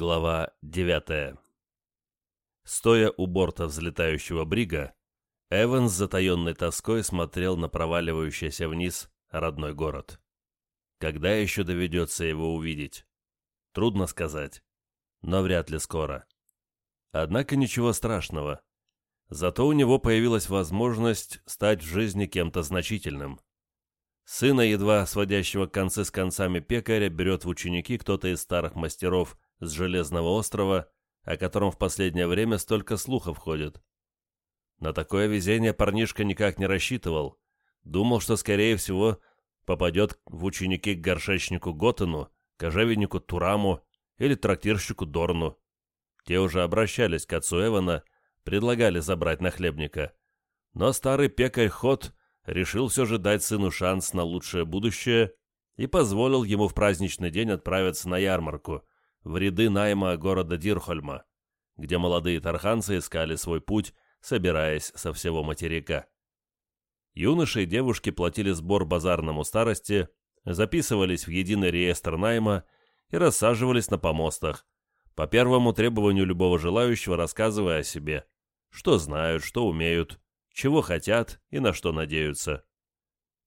Глава 9 Стоя у борта взлетающего брига, Эван с затаенной тоской смотрел на проваливающийся вниз родной город. Когда еще доведется его увидеть? Трудно сказать, но вряд ли скоро. Однако ничего страшного. Зато у него появилась возможность стать в жизни кем-то значительным. Сына, едва сводящего концы с концами пекаря, берет в ученики кто-то из старых мастеров с Железного острова, о котором в последнее время столько слухов ходит. На такое везение парнишка никак не рассчитывал. Думал, что, скорее всего, попадет в ученики к горшечнику Готену, кожевеннику Тураму или трактирщику Дорну. Те уже обращались к отцу Эвана, предлагали забрать нахлебника. Но старый пекарь Ход решил все же дать сыну шанс на лучшее будущее и позволил ему в праздничный день отправиться на ярмарку, в ряды найма города Дирхольма, где молодые тарханцы искали свой путь, собираясь со всего материка. Юноши и девушки платили сбор базарному старости, записывались в единый реестр найма и рассаживались на помостах, по первому требованию любого желающего рассказывая о себе, что знают, что умеют, чего хотят и на что надеются.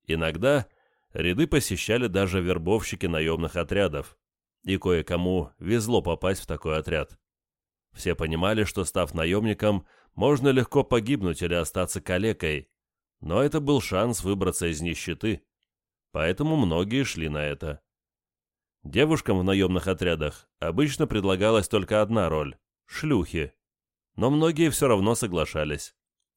Иногда ряды посещали даже вербовщики наемных отрядов, и кое-кому везло попасть в такой отряд. Все понимали, что, став наемником, можно легко погибнуть или остаться калекой, но это был шанс выбраться из нищеты, поэтому многие шли на это. Девушкам в наемных отрядах обычно предлагалась только одна роль – шлюхи, но многие все равно соглашались,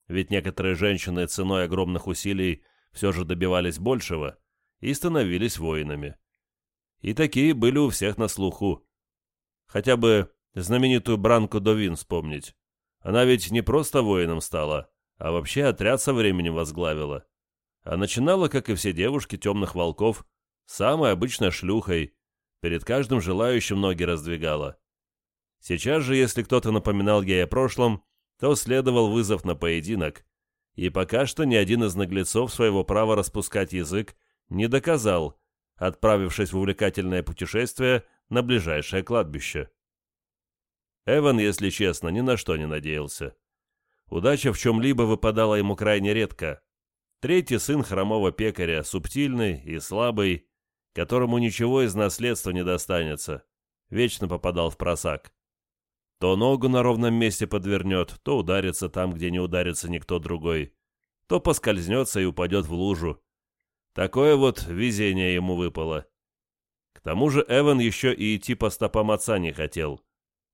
ведь некоторые женщины ценой огромных усилий все же добивались большего и становились воинами. И такие были у всех на слуху. Хотя бы знаменитую Бранку Довин вспомнить. Она ведь не просто воином стала, а вообще отряд со временем возглавила. А начинала, как и все девушки темных волков, самой обычной шлюхой, перед каждым желающим ноги раздвигала. Сейчас же, если кто-то напоминал ей о прошлом, то следовал вызов на поединок, и пока что ни один из наглецов своего права распускать язык не доказал, отправившись в увлекательное путешествие на ближайшее кладбище. Эван, если честно, ни на что не надеялся. Удача в чем-либо выпадала ему крайне редко. Третий сын хромого пекаря, субтильный и слабый, которому ничего из наследства не достанется, вечно попадал в просак. То ногу на ровном месте подвернет, то ударится там, где не ударится никто другой, то поскользнется и упадет в лужу, Такое вот везение ему выпало. К тому же Эван еще и идти по стопам отца не хотел.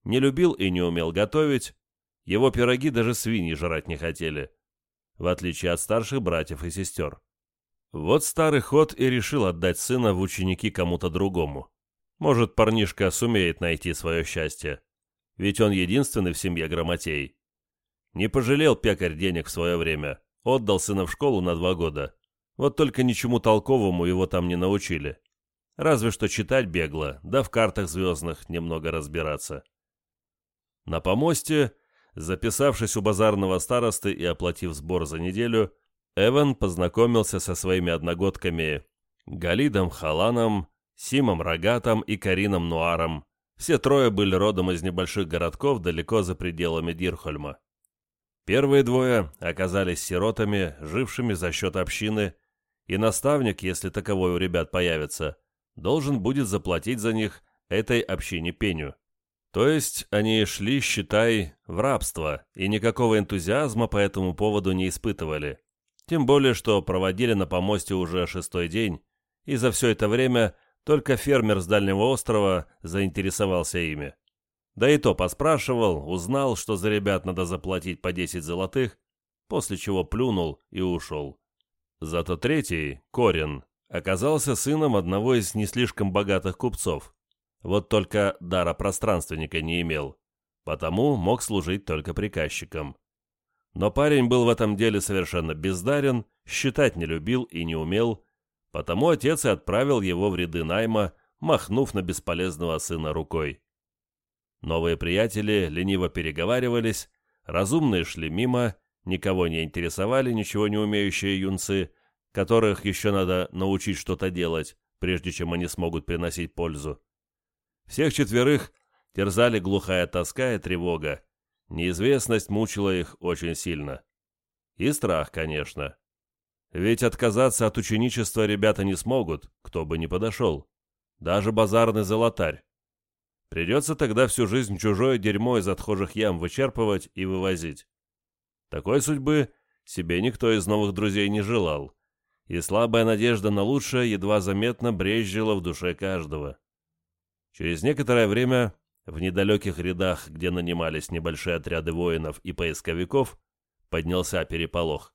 Не любил и не умел готовить. Его пироги даже свиньи жрать не хотели. В отличие от старших братьев и сестер. Вот старый ход и решил отдать сына в ученики кому-то другому. Может, парнишка сумеет найти свое счастье. Ведь он единственный в семье грамотей. Не пожалел пекарь денег в свое время. Отдал сына в школу на два года. Вот только ничему толковому его там не научили. Разве что читать бегло, да в картах звездных немного разбираться. На помосте, записавшись у базарного старосты и оплатив сбор за неделю, Эван познакомился со своими одногодками Галидом Халаном, Симом Рогатом и Карином Нуаром. Все трое были родом из небольших городков далеко за пределами Дирхольма. Первые двое оказались сиротами, жившими за счет общины и наставник, если таковой у ребят появится, должен будет заплатить за них этой общине пеню. То есть они шли, считай, в рабство, и никакого энтузиазма по этому поводу не испытывали. Тем более, что проводили на помосте уже шестой день, и за все это время только фермер с дальнего острова заинтересовался ими. Да и то поспрашивал, узнал, что за ребят надо заплатить по 10 золотых, после чего плюнул и ушел. Зато третий, Корин, оказался сыном одного из не слишком богатых купцов. Вот только дара пространственника не имел, потому мог служить только приказчиком. Но парень был в этом деле совершенно бездарен, считать не любил и не умел, потому отец и отправил его в ряды найма, махнув на бесполезного сына рукой. Новые приятели лениво переговаривались, разумные шли мимо, Никого не интересовали ничего не умеющие юнцы, которых еще надо научить что-то делать, прежде чем они смогут приносить пользу. Всех четверых терзали глухая тоска и тревога. Неизвестность мучила их очень сильно. И страх, конечно. Ведь отказаться от ученичества ребята не смогут, кто бы ни подошел. Даже базарный золотарь. Придется тогда всю жизнь чужое дерьмо из отхожих ям вычерпывать и вывозить. Такой судьбы себе никто из новых друзей не желал, и слабая надежда на лучшее едва заметно брезжила в душе каждого. Через некоторое время в недалеких рядах, где нанимались небольшие отряды воинов и поисковиков, поднялся переполох.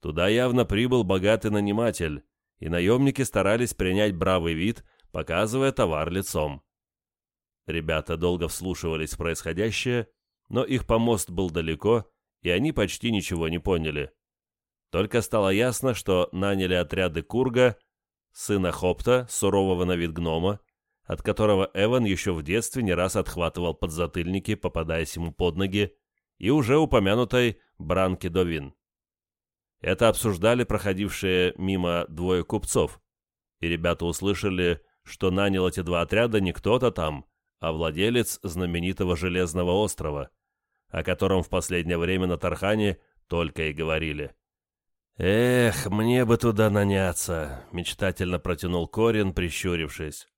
Туда явно прибыл богатый наниматель, и наемники старались принять бравый вид, показывая товар лицом. Ребята долго вслушивались в происходящее, но их помост был далеко, и они почти ничего не поняли. Только стало ясно, что наняли отряды Курга, сына Хопта, сурового на вид гнома, от которого Эван еще в детстве не раз отхватывал подзатыльники, попадаясь ему под ноги, и уже упомянутой Бранки Довин. Это обсуждали проходившие мимо двое купцов, и ребята услышали, что нанял эти два отряда не кто-то там, а владелец знаменитого Железного острова, о котором в последнее время на Тархане только и говорили. «Эх, мне бы туда наняться», — мечтательно протянул Корин, прищурившись.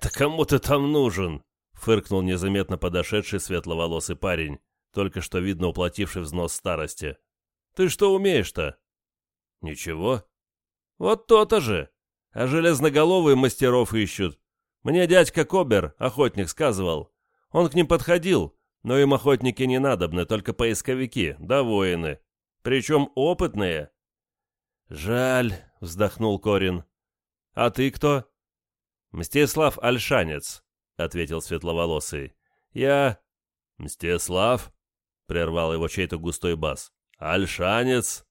«Да кому ты там нужен?» — фыркнул незаметно подошедший светловолосый парень, только что видно уплативший взнос старости. «Ты что умеешь-то?» «Ничего». «Вот то-то же. А железноголовые мастеров ищут. Мне дядька Кобер, охотник, сказывал. Он к ним подходил, но им охотники не надобны, только поисковики, да воины. Причем опытные». «Жаль», — вздохнул Корин. «А ты кто?» «Мстислав Альшанец», — ответил светловолосый. «Я...» «Мстислав?» — прервал его чей-то густой бас. «Альшанец?»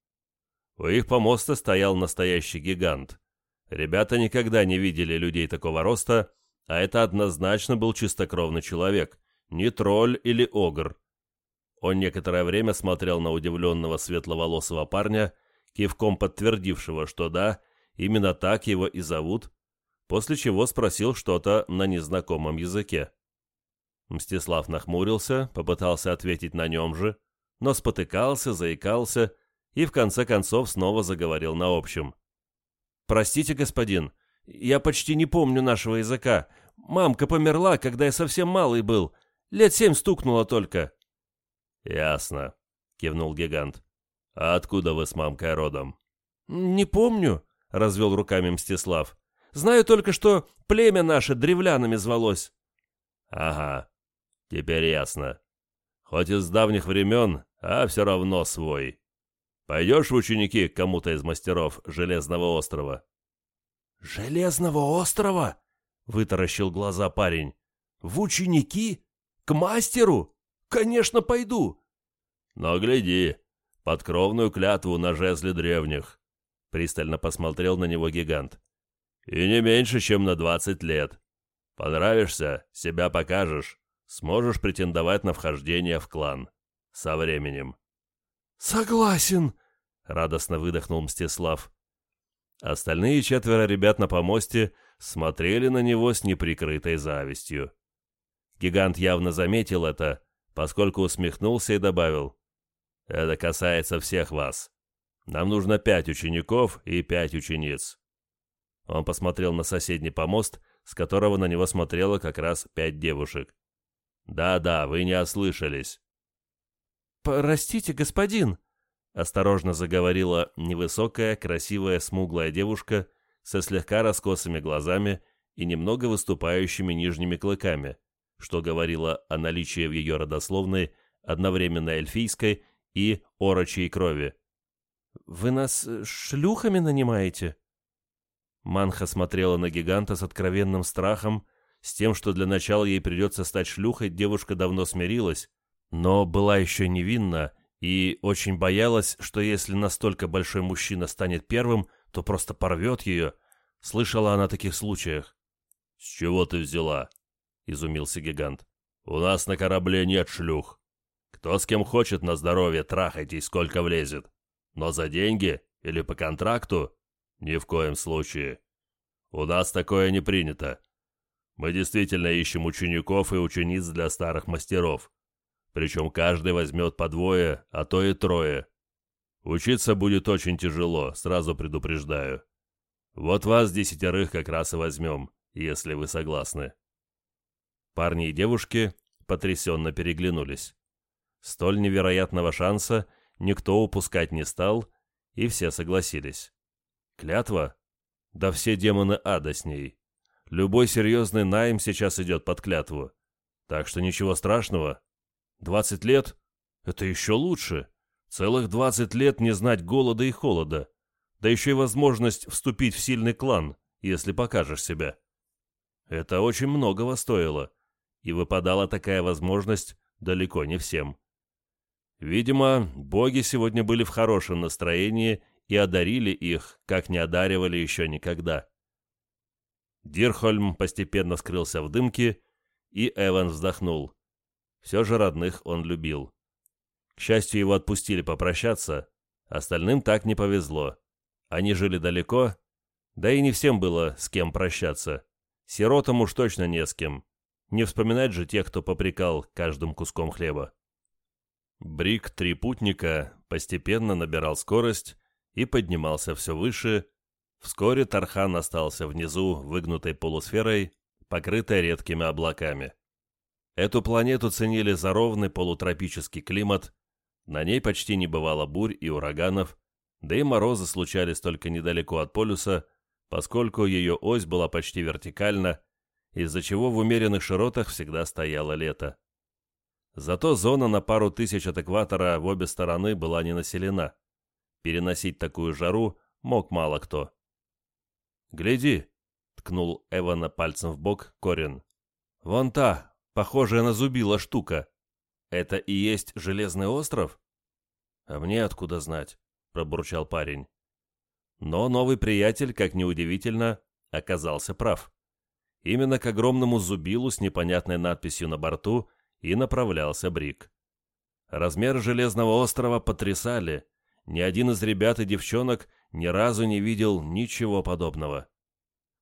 У их помоста стоял настоящий гигант. Ребята никогда не видели людей такого роста, а это однозначно был чистокровный человек, не тролль или огр. Он некоторое время смотрел на удивленного светловолосого парня, кивком подтвердившего, что да, именно так его и зовут, после чего спросил что-то на незнакомом языке. Мстислав нахмурился, попытался ответить на нем же, но спотыкался, заикался и в конце концов снова заговорил на общем. «Простите, господин, я почти не помню нашего языка. Мамка померла, когда я совсем малый был. Лет семь стукнуло только». «Ясно», — кивнул гигант. «А откуда вы с мамкой родом?» «Не помню», — развел руками Мстислав. Знаю только, что племя наше древлянами звалось». «Ага, теперь ясно. Хоть из давних времен, а все равно свой. Пойдешь в ученики к кому-то из мастеров Железного острова?» «Железного острова?» — вытаращил глаза парень. «В ученики? К мастеру? Конечно, пойду!» «Но гляди, под кровную клятву на жезле древних!» Пристально посмотрел на него гигант. И не меньше, чем на 20 лет. Понравишься, себя покажешь, сможешь претендовать на вхождение в клан. Со временем. «Согласен!» — радостно выдохнул Мстислав. Остальные четверо ребят на помосте смотрели на него с неприкрытой завистью. Гигант явно заметил это, поскольку усмехнулся и добавил. «Это касается всех вас. Нам нужно пять учеников и пять учениц. Он посмотрел на соседний помост, с которого на него смотрело как раз пять девушек. «Да-да, вы не ослышались». «Простите, господин», — осторожно заговорила невысокая, красивая, смуглая девушка со слегка раскосыми глазами и немного выступающими нижними клыками, что говорило о наличии в ее родословной одновременно эльфийской и орочьей крови. «Вы нас э, шлюхами нанимаете?» Манха смотрела на гиганта с откровенным страхом, с тем, что для начала ей придется стать шлюхой, девушка давно смирилась, но была еще невинна и очень боялась, что если настолько большой мужчина станет первым, то просто порвет ее. Слышала она о таких случаях. «С чего ты взяла?» — изумился гигант. «У нас на корабле нет шлюх. Кто с кем хочет на здоровье, трахайтесь, сколько влезет. Но за деньги или по контракту ни в коем случае. У нас такое не принято. Мы действительно ищем учеников и учениц для старых мастеров. Причем каждый возьмет по двое, а то и трое. Учиться будет очень тяжело, сразу предупреждаю. Вот вас десятерых как раз и возьмем, если вы согласны». Парни и девушки потрясенно переглянулись. Столь невероятного шанса никто упускать не стал, и все согласились. Клятва? Да все демоны ада с ней. Любой серьезный найм сейчас идет под клятву. Так что ничего страшного. Двадцать лет — это еще лучше. Целых двадцать лет не знать голода и холода. Да еще и возможность вступить в сильный клан, если покажешь себя. Это очень многого стоило. И выпадала такая возможность далеко не всем. Видимо, боги сегодня были в хорошем настроении и одарили их, как не одаривали еще никогда. Дирхольм постепенно скрылся в дымке, и Эван вздохнул. Все же родных он любил. К счастью, его отпустили попрощаться, остальным так не повезло. Они жили далеко, да и не всем было с кем прощаться. Сиротам уж точно не с кем. Не вспоминать же тех, кто попрекал каждым куском хлеба. Брик Трипутника постепенно набирал скорость и поднимался все выше. Вскоре Тархан остался внизу выгнутой полусферой, покрытой редкими облаками. Эту планету ценили за ровный полутропический климат, на ней почти не бывало бурь и ураганов, да и морозы случались только недалеко от полюса, поскольку ее ось была почти вертикальна, из-за чего в умеренных широтах всегда стояло лето. Зато зона на пару тысяч от экватора в обе стороны была не населена. Переносить такую жару мог мало кто. «Гляди!» — ткнул Эвана пальцем в бок Корин. «Вон та, похожая на зубила штука. Это и есть Железный остров?» «А мне откуда знать?» — пробурчал парень. Но новый приятель, как ни удивительно, оказался прав. Именно к огромному зубилу с непонятной надписью на борту и направлялся Брик. Размер Железного острова потрясали. Ни один из ребят и девчонок ни разу не видел ничего подобного.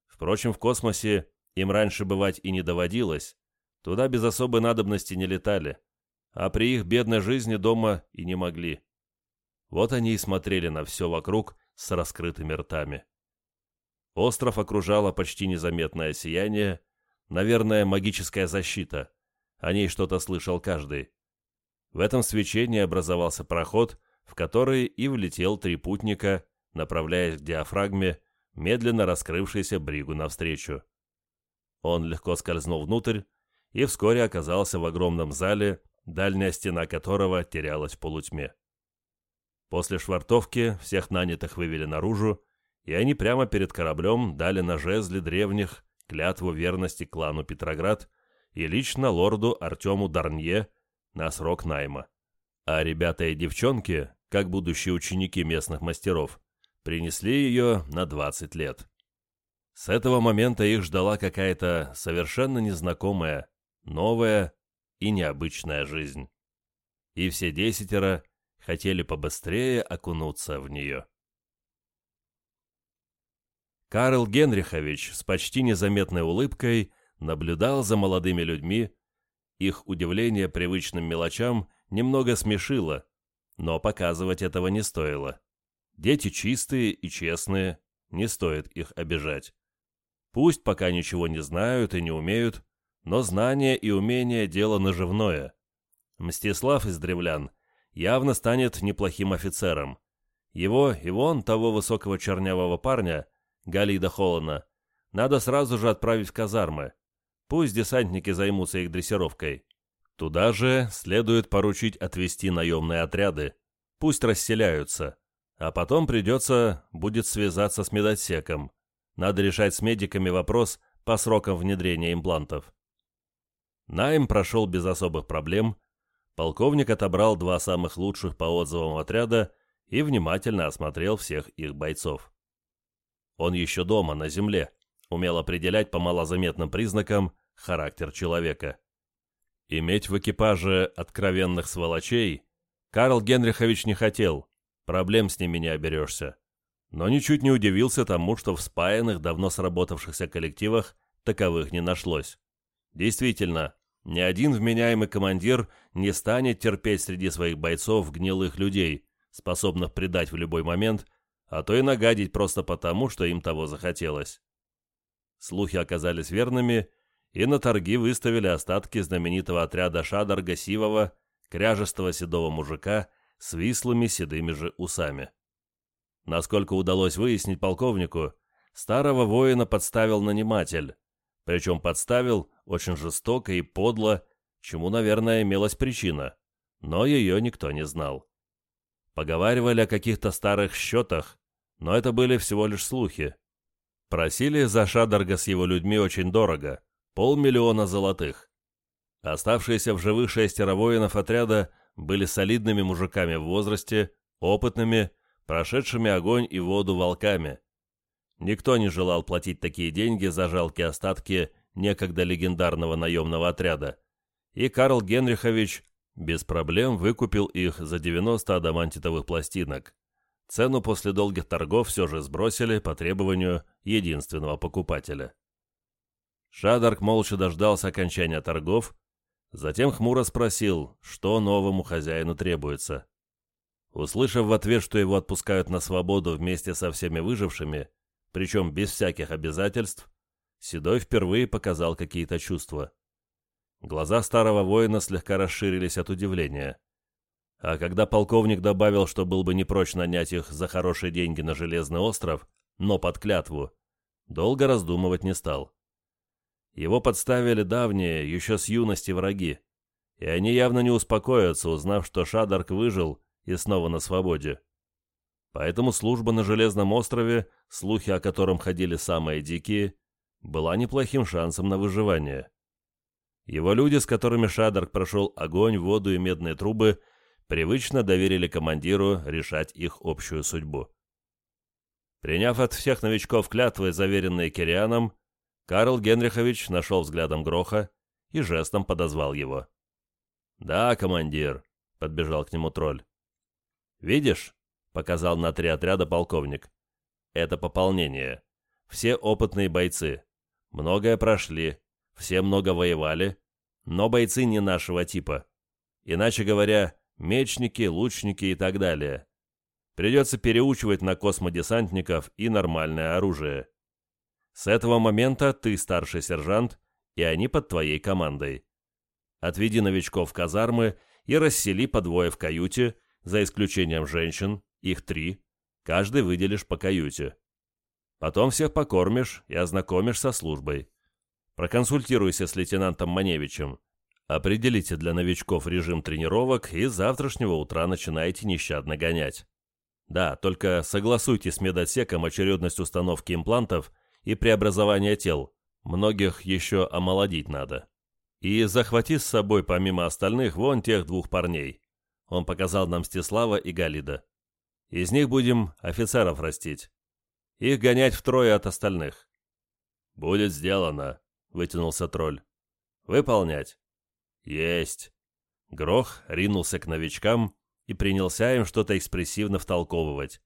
Впрочем, в космосе им раньше бывать и не доводилось. Туда без особой надобности не летали. А при их бедной жизни дома и не могли. Вот они и смотрели на все вокруг с раскрытыми ртами. Остров окружало почти незаметное сияние, наверное, магическая защита. О ней что-то слышал каждый. В этом свечении образовался проход, в который и влетел три путника, направляясь к диафрагме, медленно раскрывшейся бригу навстречу. Он легко скользнул внутрь и вскоре оказался в огромном зале, дальняя стена которого терялась в полутьме. После швартовки всех нанятых вывели наружу, и они прямо перед кораблем дали на жезле древних клятву верности клану Петроград и лично лорду Артему Дарнье на срок найма. А ребята и девчонки, как будущие ученики местных мастеров, принесли ее на 20 лет. С этого момента их ждала какая-то совершенно незнакомая, новая и необычная жизнь. И все десятеро хотели побыстрее окунуться в нее. Карл Генрихович с почти незаметной улыбкой наблюдал за молодыми людьми. Их удивление привычным мелочам немного смешило, но показывать этого не стоило. Дети чистые и честные, не стоит их обижать. Пусть пока ничего не знают и не умеют, но знание и умение – дело наживное. Мстислав из древлян явно станет неплохим офицером. Его и вон того высокого чернявого парня, Галида Холлана, надо сразу же отправить в казармы. Пусть десантники займутся их дрессировкой. Туда же следует поручить отвести наемные отряды. Пусть расселяются. А потом придется будет связаться с медотсеком. Надо решать с медиками вопрос по срокам внедрения имплантов. Найм прошел без особых проблем. Полковник отобрал два самых лучших по отзывам отряда и внимательно осмотрел всех их бойцов. Он еще дома, на земле, умел определять по малозаметным признакам характер человека. Иметь в экипаже откровенных сволочей Карл Генрихович не хотел, проблем с ними не оберешься. Но ничуть не удивился тому, что в спаянных, давно сработавшихся коллективах таковых не нашлось. Действительно, ни один вменяемый командир не станет терпеть среди своих бойцов гнилых людей, способных предать в любой момент, а то и нагадить просто потому, что им того захотелось. Слухи оказались верными, и на торги выставили остатки знаменитого отряда Шадарга Сивова, кряжестого седого мужика с вислыми седыми же усами. Насколько удалось выяснить полковнику, старого воина подставил наниматель, причем подставил очень жестоко и подло, чему, наверное, имелась причина, но ее никто не знал. Поговаривали о каких-то старых счетах, но это были всего лишь слухи. Просили за Шадарга с его людьми очень дорого, полмиллиона золотых. Оставшиеся в живых шестеро воинов отряда были солидными мужиками в возрасте, опытными, прошедшими огонь и воду волками. Никто не желал платить такие деньги за жалкие остатки некогда легендарного наемного отряда, и Карл Генрихович без проблем выкупил их за 90 адамантитовых пластинок. Цену после долгих торгов все же сбросили по требованию единственного покупателя. Шадарк молча дождался окончания торгов, затем хмуро спросил, что новому хозяину требуется. Услышав в ответ, что его отпускают на свободу вместе со всеми выжившими, причем без всяких обязательств, Седой впервые показал какие-то чувства. Глаза старого воина слегка расширились от удивления. А когда полковник добавил, что был бы не прочь нанять их за хорошие деньги на Железный остров, но под клятву, долго раздумывать не стал. Его подставили давние, еще с юности враги, и они явно не успокоятся, узнав, что Шадарк выжил и снова на свободе. Поэтому служба на Железном острове, слухи о котором ходили самые дикие, была неплохим шансом на выживание. Его люди, с которыми Шадарк прошел огонь, воду и медные трубы, привычно доверили командиру решать их общую судьбу. Приняв от всех новичков клятвы, заверенные Кирианом, Карл Генрихович нашел взглядом Гроха и жестом подозвал его. «Да, командир», — подбежал к нему тролль. «Видишь?» — показал на три отряда полковник. «Это пополнение. Все опытные бойцы. Многое прошли, все много воевали, но бойцы не нашего типа. Иначе говоря, мечники, лучники и так далее. Придется переучивать на космодесантников и нормальное оружие. С этого момента ты старший сержант, и они под твоей командой. Отведи новичков в казармы и рассели по двое в каюте, за исключением женщин, их три, каждый выделишь по каюте. Потом всех покормишь и ознакомишь со службой. Проконсультируйся с лейтенантом Маневичем. Определите для новичков режим тренировок и с завтрашнего утра начинайте нещадно гонять. Да, только согласуйте с медотсеком очередность установки имплантов и преобразования тел. Многих еще омолодить надо. И захвати с собой помимо остальных вон тех двух парней. Он показал нам Стеслава и Галида. Из них будем офицеров растить. Их гонять втрое от остальных. «Будет сделано», — вытянулся тролль. «Выполнять». «Есть». Грох ринулся к новичкам и принялся им что-то экспрессивно втолковывать.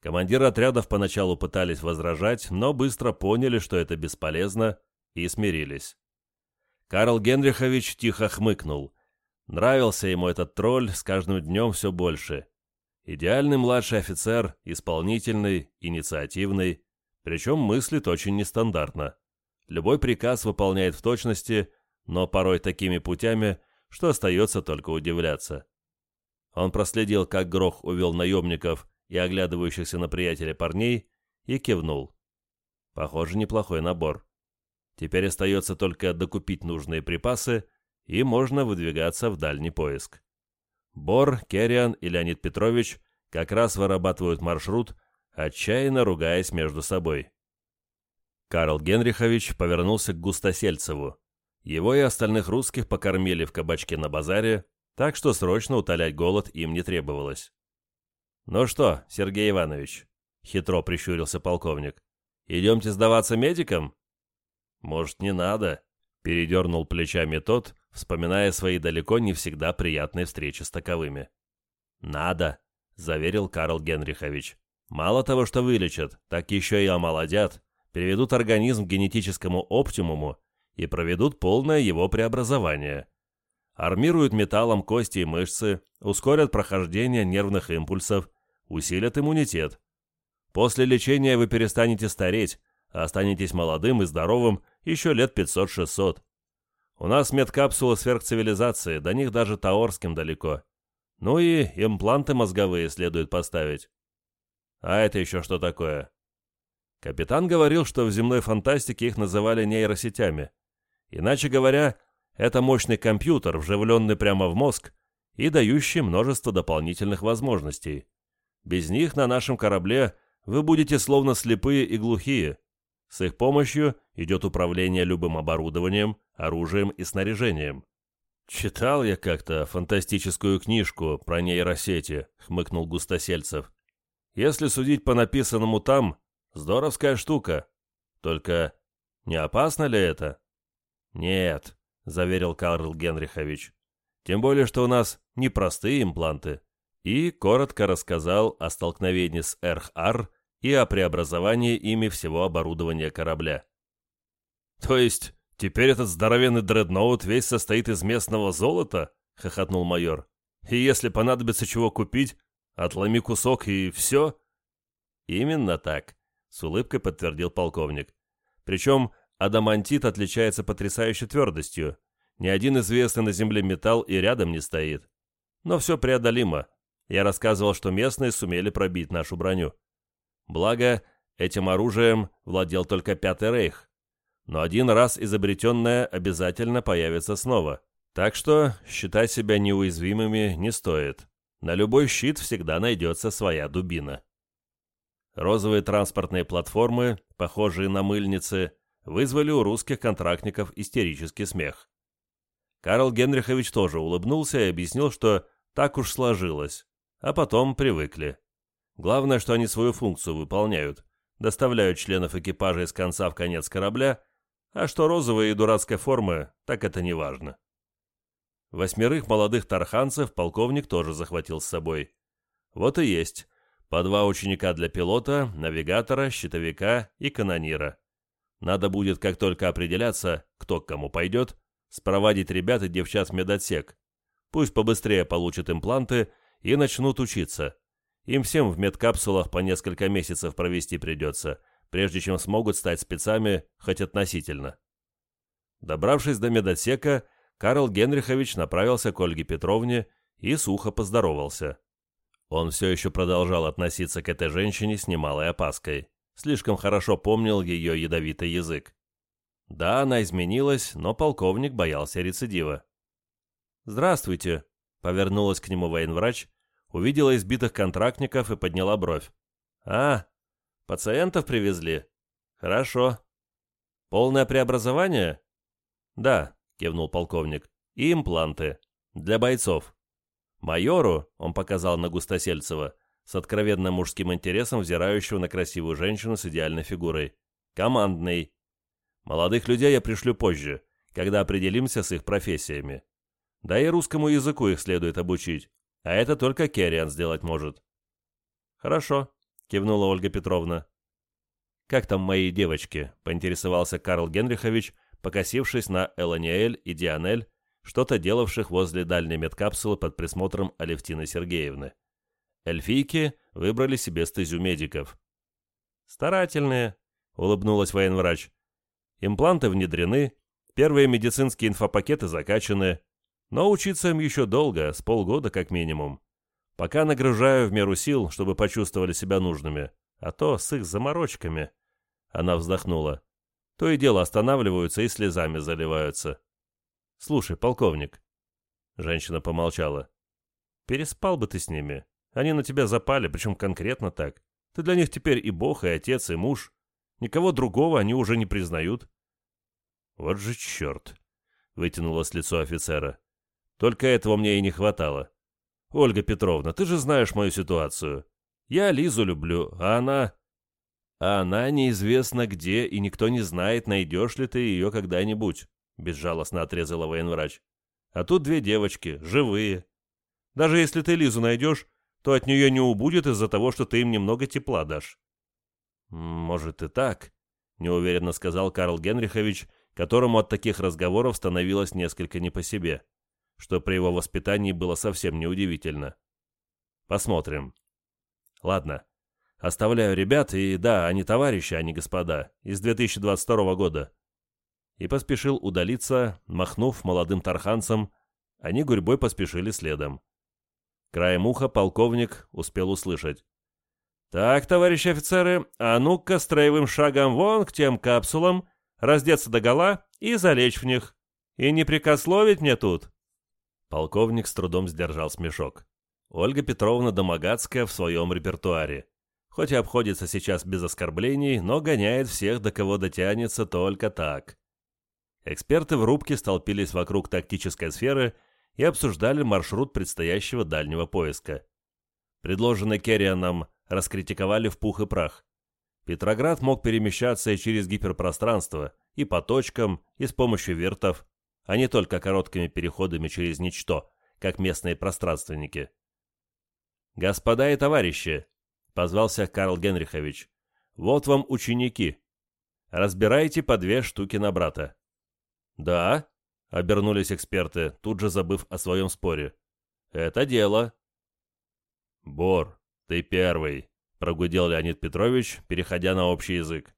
Командиры отрядов поначалу пытались возражать, но быстро поняли, что это бесполезно, и смирились. Карл Генрихович тихо хмыкнул. Нравился ему этот тролль с каждым днем все больше. Идеальный младший офицер, исполнительный, инициативный, причем мыслит очень нестандартно. Любой приказ выполняет в точности, но порой такими путями, что остается только удивляться. Он проследил, как Грох увел наемников и оглядывающихся на приятеля парней, и кивнул. Похоже, неплохой набор. Теперь остается только докупить нужные припасы, и можно выдвигаться в дальний поиск. Бор, Керриан и Леонид Петрович как раз вырабатывают маршрут, отчаянно ругаясь между собой. Карл Генрихович повернулся к Густосельцеву. Его и остальных русских покормили в кабачке на базаре, так что срочно утолять голод им не требовалось. «Ну что, Сергей Иванович?» — хитро прищурился полковник. «Идемте сдаваться медикам?» «Может, не надо?» — передернул плечами тот, вспоминая свои далеко не всегда приятные встречи с таковыми. «Надо», — заверил Карл Генрихович. «Мало того, что вылечат, так еще и омолодят, приведут организм к генетическому оптимуму и проведут полное его преобразование. Армируют металлом кости и мышцы, ускорят прохождение нервных импульсов, усилят иммунитет. После лечения вы перестанете стареть, а останетесь молодым и здоровым еще лет 500-600. У нас медкапсулы сверхцивилизации, до них даже Таорским далеко. Ну и импланты мозговые следует поставить. А это еще что такое? Капитан говорил, что в земной фантастике их называли нейросетями. Иначе говоря, это мощный компьютер, вживленный прямо в мозг и дающий множество дополнительных возможностей. Без них на нашем корабле вы будете словно слепые и глухие. С их помощью идет управление любым оборудованием, оружием и снаряжением. «Читал я как-то фантастическую книжку про нейросети», — хмыкнул Густосельцев. «Если судить по написанному там, здоровская штука. Только не опасно ли это?» «Нет», — заверил Карл Генрихович. «Тем более, что у нас непростые импланты». И коротко рассказал о столкновении с РХАР и о преобразовании ими всего оборудования корабля. «То есть теперь этот здоровенный дредноут весь состоит из местного золота?» — хохотнул майор. «И если понадобится чего купить, отломи кусок и все?» «Именно так», — с улыбкой подтвердил полковник. «Причем адамантит отличается потрясающей твердостью. Ни один известный на Земле металл и рядом не стоит. Но все преодолимо. Я рассказывал, что местные сумели пробить нашу броню. Благо, этим оружием владел только Пятый Рейх. Но один раз изобретенное обязательно появится снова. Так что считать себя неуязвимыми не стоит. На любой щит всегда найдется своя дубина. Розовые транспортные платформы, похожие на мыльницы, вызвали у русских контрактников истерический смех. Карл Генрихович тоже улыбнулся и объяснил, что так уж сложилось, а потом привыкли. Главное, что они свою функцию выполняют, доставляют членов экипажа из конца в конец корабля, а что розовые и дурацкой формы, так это не важно. Восьмерых молодых тарханцев полковник тоже захватил с собой. Вот и есть, по два ученика для пилота, навигатора, щитовика и канонира. Надо будет, как только определяться, кто к кому пойдет, спровадить ребят и девчат в медотсек. Пусть побыстрее получат импланты и начнут учиться. Им всем в медкапсулах по несколько месяцев провести придется, прежде чем смогут стать спецами хоть относительно. Добравшись до медотсека, Карл Генрихович направился к Ольге Петровне и сухо поздоровался. Он все еще продолжал относиться к этой женщине с немалой опаской слишком хорошо помнил ее ядовитый язык. Да, она изменилась, но полковник боялся рецидива. «Здравствуйте», — повернулась к нему военврач, увидела избитых контрактников и подняла бровь. «А, пациентов привезли? Хорошо. Полное преобразование?» «Да», — кивнул полковник, — «и импланты. Для бойцов. Майору, — он показал на Густосельцева, с откровенным мужским интересом взирающего на красивую женщину с идеальной фигурой. Командный. Молодых людей я пришлю позже, когда определимся с их профессиями. Да и русскому языку их следует обучить, а это только Керриан сделать может. Хорошо, кивнула Ольга Петровна. «Как там мои девочки?» — поинтересовался Карл Генрихович, покосившись на Эланиэль и Дианель, что-то делавших возле дальней медкапсулы под присмотром Алевтины Сергеевны. Эльфийки выбрали себе стезю медиков. «Старательные», — улыбнулась военврач. «Импланты внедрены, первые медицинские инфопакеты закачаны, но учиться им еще долго, с полгода как минимум. Пока нагружаю в меру сил, чтобы почувствовали себя нужными, а то с их заморочками». Она вздохнула. То и дело останавливаются и слезами заливаются. «Слушай, полковник». Женщина помолчала. «Переспал бы ты с ними. Они на тебя запали, причем конкретно так. Ты для них теперь и бог, и отец, и муж. Никого другого они уже не признают. Вот же черт, вытянулось лицо офицера. Только этого мне и не хватало. Ольга Петровна, ты же знаешь мою ситуацию. Я Лизу люблю, а она... А она неизвестно где, и никто не знает, найдешь ли ты ее когда-нибудь, безжалостно отрезала военврач. А тут две девочки, живые. Даже если ты Лизу найдешь, то от нее не убудет из-за того, что ты им немного тепла дашь. Может и так, неуверенно сказал Карл Генрихович, которому от таких разговоров становилось несколько не по себе, что при его воспитании было совсем неудивительно. Посмотрим. Ладно. Оставляю ребят, и да, они товарищи, а не господа, из 2022 года. И поспешил удалиться, махнув молодым тарханцам, они гурьбой поспешили следом. Краем уха полковник успел услышать. «Так, товарищи офицеры, а ну-ка строевым шагом вон к тем капсулам, раздеться догола и залечь в них. И не прикословить мне тут». Полковник с трудом сдержал смешок. Ольга Петровна Домогацкая в своем репертуаре. Хоть и обходится сейчас без оскорблений, но гоняет всех, до кого дотянется только так. Эксперты в рубке столпились вокруг тактической сферы и обсуждали маршрут предстоящего дальнего поиска. Предложенный Керрианом раскритиковали в пух и прах. Петроград мог перемещаться и через гиперпространство, и по точкам, и с помощью вертов, а не только короткими переходами через ничто, как местные пространственники. «Господа и товарищи!» — позвался Карл Генрихович. «Вот вам ученики. Разбирайте по две штуки на брата». «Да», — обернулись эксперты, тут же забыв о своем споре. «Это дело». «Бор, ты первый», — прогудел Леонид Петрович, переходя на общий язык.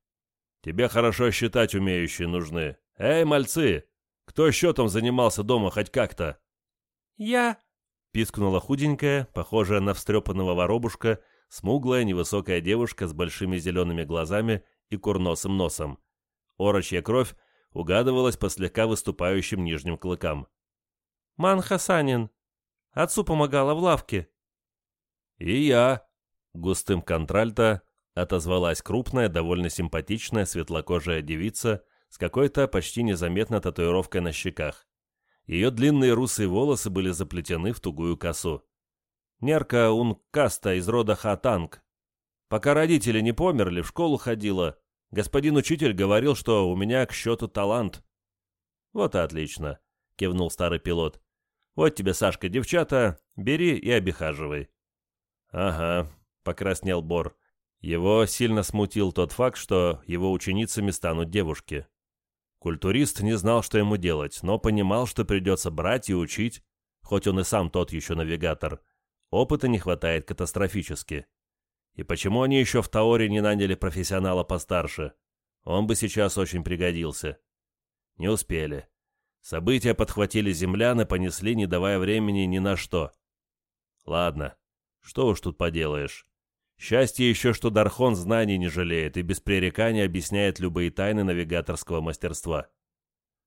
«Тебе хорошо считать умеющие нужны. Эй, мальцы, кто счетом занимался дома хоть как-то?» «Я», — пискнула худенькая, похожая на встрепанного воробушка, смуглая невысокая девушка с большими зелеными глазами и курносым носом. Орочья кровь угадывалась по слегка выступающим нижним клыкам. «Ман Хасанин. Отцу помогала в лавке». «И я», — густым контральто отозвалась крупная, довольно симпатичная светлокожая девица с какой-то почти незаметной татуировкой на щеках. Ее длинные русые волосы были заплетены в тугую косу. Нерка Ункаста из рода Хатанг. Пока родители не померли, в школу ходила. Господин учитель говорил, что у меня к счету талант. Вот и отлично, кивнул старый пилот. Вот тебе, Сашка, девчата, бери и обихаживай. Ага, покраснел Бор. Его сильно смутил тот факт, что его ученицами станут девушки. Культурист не знал, что ему делать, но понимал, что придется брать и учить, хоть он и сам тот еще навигатор. Опыта не хватает катастрофически. И почему они еще в Таоре не наняли профессионала постарше? Он бы сейчас очень пригодился. Не успели. События подхватили землян понесли, не давая времени ни на что. Ладно, что уж тут поделаешь. Счастье еще, что Дархон знаний не жалеет и без пререкания объясняет любые тайны навигаторского мастерства.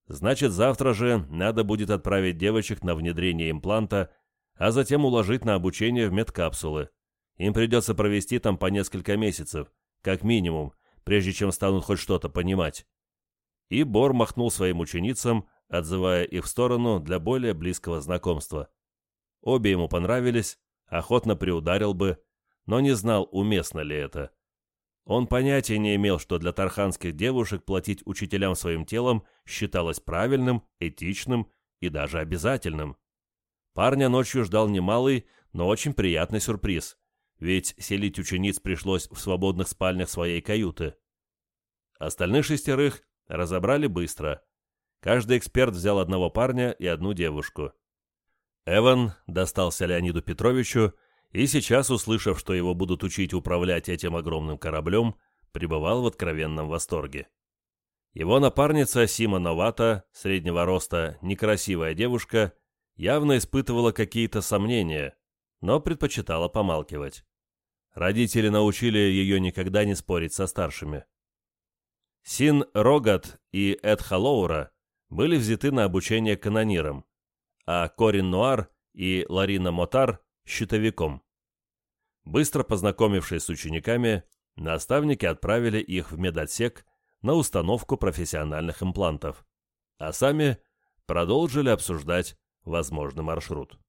Значит, завтра же надо будет отправить девочек на внедрение импланта, а затем уложить на обучение в медкапсулы. Им придется провести там по несколько месяцев, как минимум, прежде чем станут хоть что-то понимать. И Бор махнул своим ученицам, отзывая их в сторону для более близкого знакомства. Обе ему понравились, охотно приударил бы, но не знал, уместно ли это. Он понятия не имел, что для тарханских девушек платить учителям своим телом считалось правильным, этичным и даже обязательным. Парня ночью ждал немалый, но очень приятный сюрприз, ведь селить учениц пришлось в свободных спальнях своей каюты. Остальных шестерых разобрали быстро. Каждый эксперт взял одного парня и одну девушку. Эван достался Леониду Петровичу и сейчас, услышав, что его будут учить управлять этим огромным кораблем, пребывал в откровенном восторге. Его напарница Сима Новата, среднего роста, некрасивая девушка, явно испытывала какие-то сомнения, но предпочитала помалкивать. Родители научили ее никогда не спорить со старшими. Син Рогат и Эд Халоура были взяты на обучение канонирам, а Корин Нуар и Ларина Мотар – щитовиком. Быстро познакомившись с учениками, наставники отправили их в медотсек на установку профессиональных имплантов, а сами продолжили обсуждать возможный маршрут.